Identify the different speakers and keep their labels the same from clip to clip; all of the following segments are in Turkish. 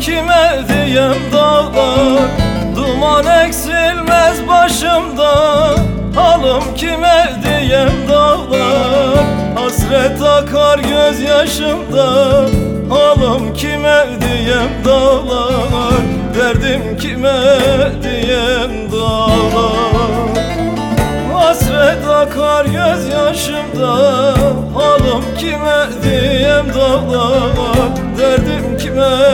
Speaker 1: kime diyem dağlar? Duman eksilmez başımda. Halım kime diyem dağlar? Hasret akar gözyaşımda. Halım kime diyem dağlar? Derdim kime diyem dağlar? Hasret akar gözyaşımda. Halım kime diyem dağlar? Derdim kime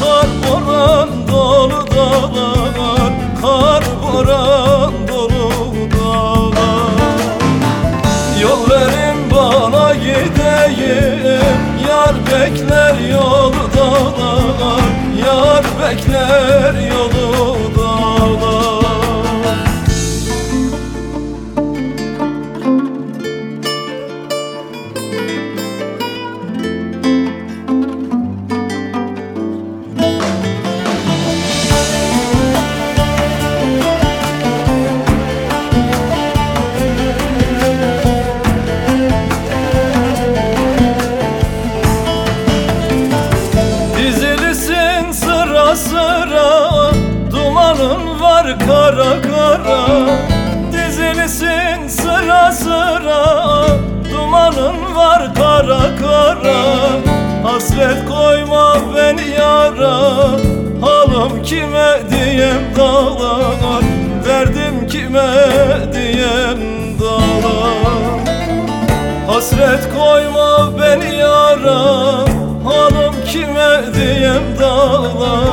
Speaker 2: Kar dolu dağlar Kar dolu dağlar. Yol bana gideyim Yar bekler yolu dağlar Yar bekler yolu dağlar
Speaker 1: kara kara Dizilisin sıra sıra. Dumanın var kara kara Hasret koyma beni yara. Halım kime diyem dağlar Derdim kime diyem dağlar. Hasret koyma beni yara Hanım kime diyem dağlar